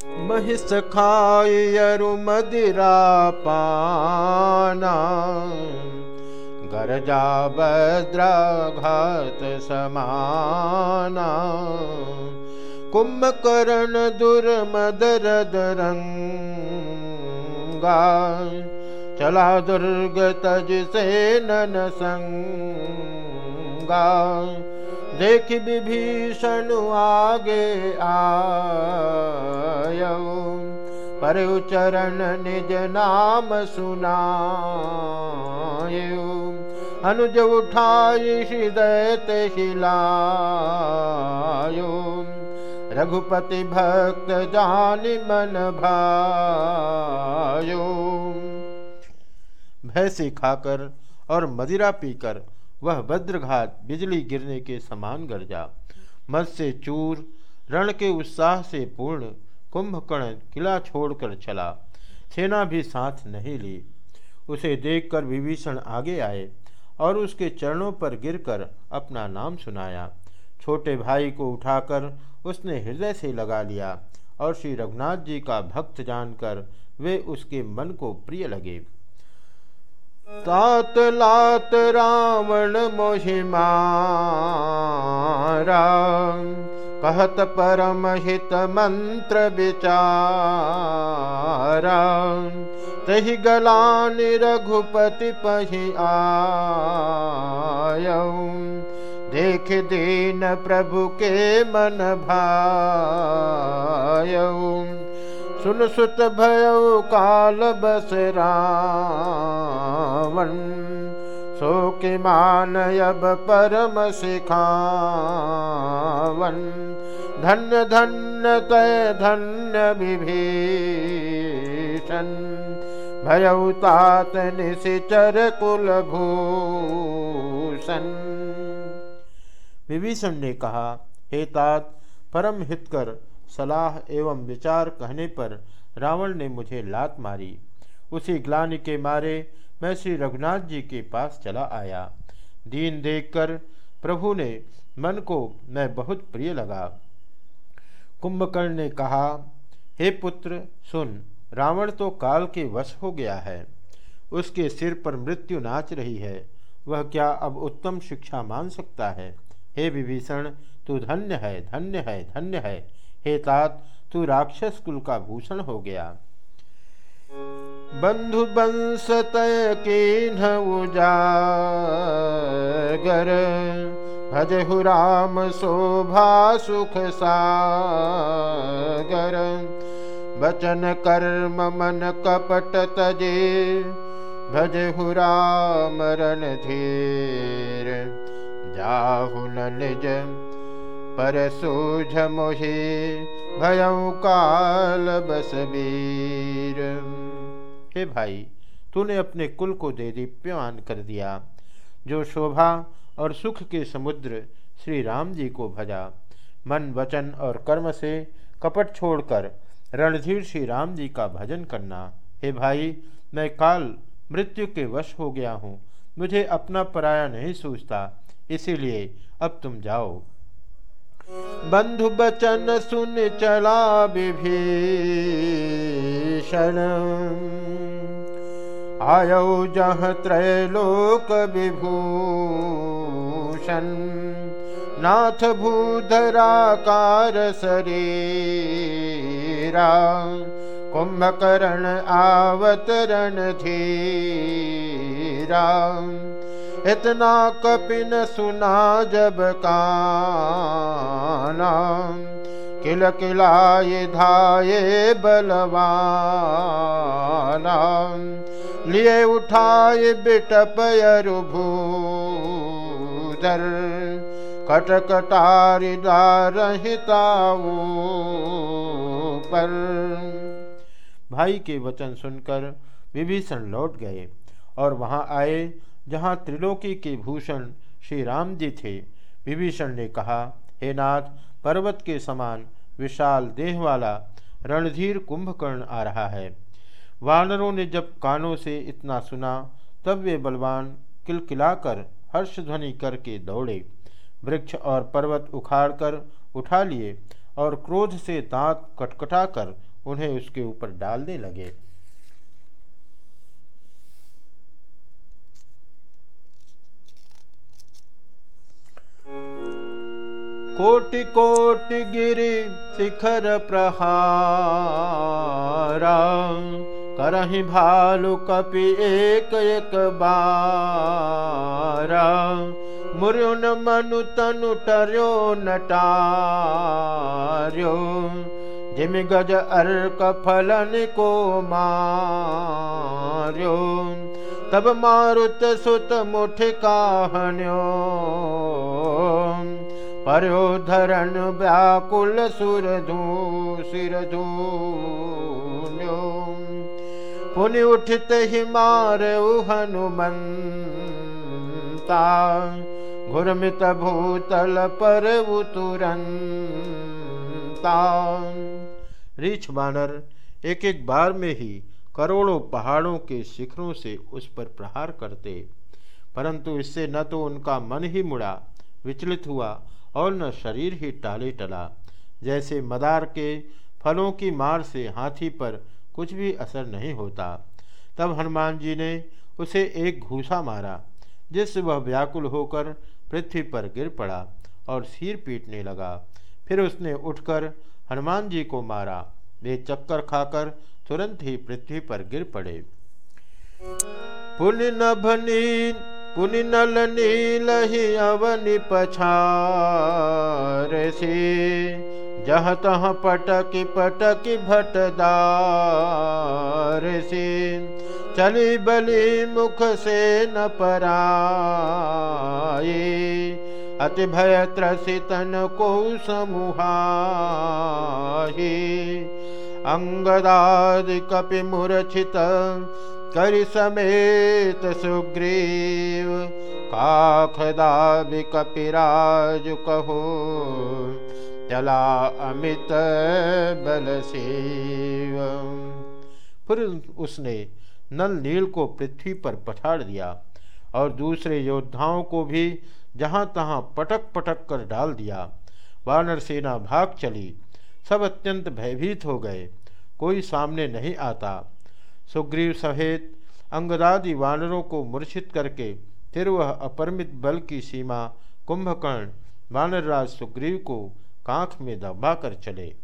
महिष खायरु मदिरा पाना गरजा भद्राघात समाना। कुंभकर्ण दुर्मदरद रंगा चला दुर्ग तज से नन संगा। देख विभीषण आगे आयो पर उचरण निज नाम सुनायो अनुज उठाई हृदय शिलायो रघुपति भक्त जान मन भायो भय से खाकर और मदिरा पीकर वह वज्रघात बिजली गिरने के समान गरजा। मत से चूर रण के उत्साह से पूर्ण कुंभकर्ण किला छोड़कर चला। सेना भी साथ नहीं ली। उसे देखकर विभीषण आगे आए और उसके चरणों पर गिरकर अपना नाम सुनाया। छोटे भाई को उठाकर उसने हृदय से लगा लिया और श्री रघुनाथ जी का भक्त जानकर वे उसके मन को प्रिय लगे। तात लात रावण मोहिमारा कहत परम हित मंत्र विचारा। तही गलान रघुपति पही आय। देख दीन प्रभु के मन भाय। सुन सुत भय काल बस रावण। सो मान अब परम सिखावन। धन्य धन्य तय धन्य विभीषण। भयउतात निशिचर कुलभूषण। विभीषण ने कहा, हे तात, परम हित कर सलाह एवं विचार कहने पर रावण ने मुझे लात मारी। उसी ग्लानि के मारे मैं श्री रघुनाथ जी के पास चला आया। दीन देखकर प्रभु ने मन को मैं बहुत प्रिय लगा। कुंभकर्ण ने कहा, हे पुत्र, सुन, रावण तो काल के वश हो गया है। उसके सिर पर मृत्यु नाच रही है। वह क्या अब उत्तम शिक्षा मान सकता है? हे विभीषण, तू धन्य है धन्य है धन्य है। हे तात, तू राक्षस कुल का भूषण हो गया। बंधु बंस तय के उजागर भजहु राम शोभा सुख सागर। बचन कर्म मन कपट तजे भजहु राम रण धीर। जाहु न निज पर सूझ मोहे, भयऊ काल बसबीर हे भाई, तूने अपने कुल को दे दीप्यमान कर दिया। जो शोभा और सुख के समुद्र श्री राम जी को भजा। मन, वचन और कर्म से कपट छोड़कर रणधीर श्री राम जी का भजन करना। हे भाई, मैं काल मृत्यु के वश हो गया हूँ। मुझे अपना पराया नहीं सूझता, इसीलिए अब तुम जाओ। बंधु बचन सुन चला विभीषण। आयो जह त्रैलोक विभूषण नाथ भूधराकार शरीरा। कुंभकर्ण आवतरण धीरा। इतना कपिन सुना जब काना। किल किलाय धाये बलवाना। लिए उठाए बिटपयरु भूधर कटकटारिदारहिताऊ पर। भाई के वचन सुनकर विभीषण लौट गए और वहाँ आए, जहाँ त्रिलोकी के भूषण श्री राम जी थे। विभीषण ने कहा, हे नाथ, पर्वत के समान विशाल देह वाला रणधीर कुंभकर्ण आ रहा है। वानरों ने जब कानों से इतना सुना, तब वे बलवान किलकिलाकर हर्षध्वनि करके दौड़े, वृक्ष और पर्वत उखाड़कर उठा लिए और क्रोध से दांत कटकटाकर उन्हें उसके ऊपर डालने लगे। कोटि कोटि गिरि शिखर प्रहारा। करहि भालु कपि एक एक बारा। मुरुन मनु तनु टर्यो नटार्यो जिम गज अर्क फलन को मार्यो। तब मारुत सुत मुठ काहन्यो। पर्यो धरण व्याकुल सुर सिर धून्यो पुनि उठित ही मार हनुमंता घुरमित भूतल पर तुरंता रीछ बानर एक एक बार में ही करोड़ों पहाड़ों के शिखरों से उस पर प्रहार करते। परंतु इससे न तो उनका मन ही मुड़ा, विचलित हुआ और न शरीर ही टाले टला। जैसे मदार के फलों की मार से हाथी पर कुछ भी असर नहीं होता। तब हनुमान जी ने उसे एक घूसा मारा जिससे वह व्याकुल होकर पृथ्वी पर गिर पड़ा और सिर पीटने लगा। फिर उसने उठकर हनुमान जी को मारा। वे चक्कर खाकर तुरंत ही पृथ्वी पर गिर पड़े। पुण्य नभनी पुनि नल नील जह तह पटक पटक भटदार से। चली बली मुख से न पराए अति भय त्रसितन को समूहाही अंगदादि कपि मूर्छित करि समेत सुग्रीव। काखदा कपिराज कहो चला अमित बल फिर उसने नल नील को पृथ्वी पर पछाड़ दिया और दूसरे योद्धाओं को भी जहाँ तहाँ पटक पटक कर डाल दिया। वानर सेना भाग चली। सब अत्यंत भयभीत हो गए। कोई सामने नहीं आता। सुग्रीव सहित अंगदादि वानरों को मूर्छित करके फिर वह अपरिमित बल की सीमा कुंभकर्ण वानरराज सुग्रीव को कांख में दबाकर चले।